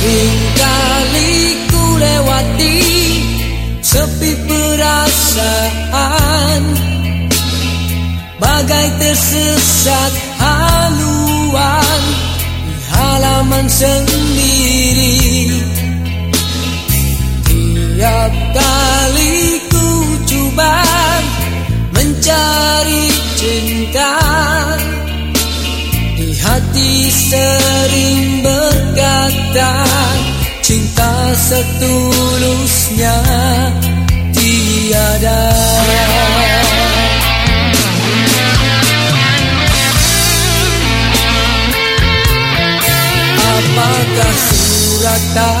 Sering kali ku lewati Sepi perasaan. Bagai tersesat haluan Di halaman sendiri berkata Cinta setulusnya tiada. Apakah suratan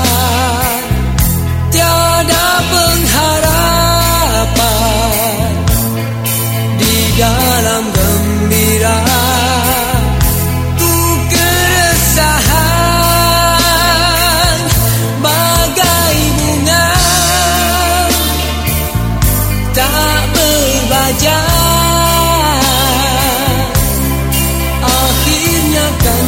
Tiada tak berbaca, akhirnya kan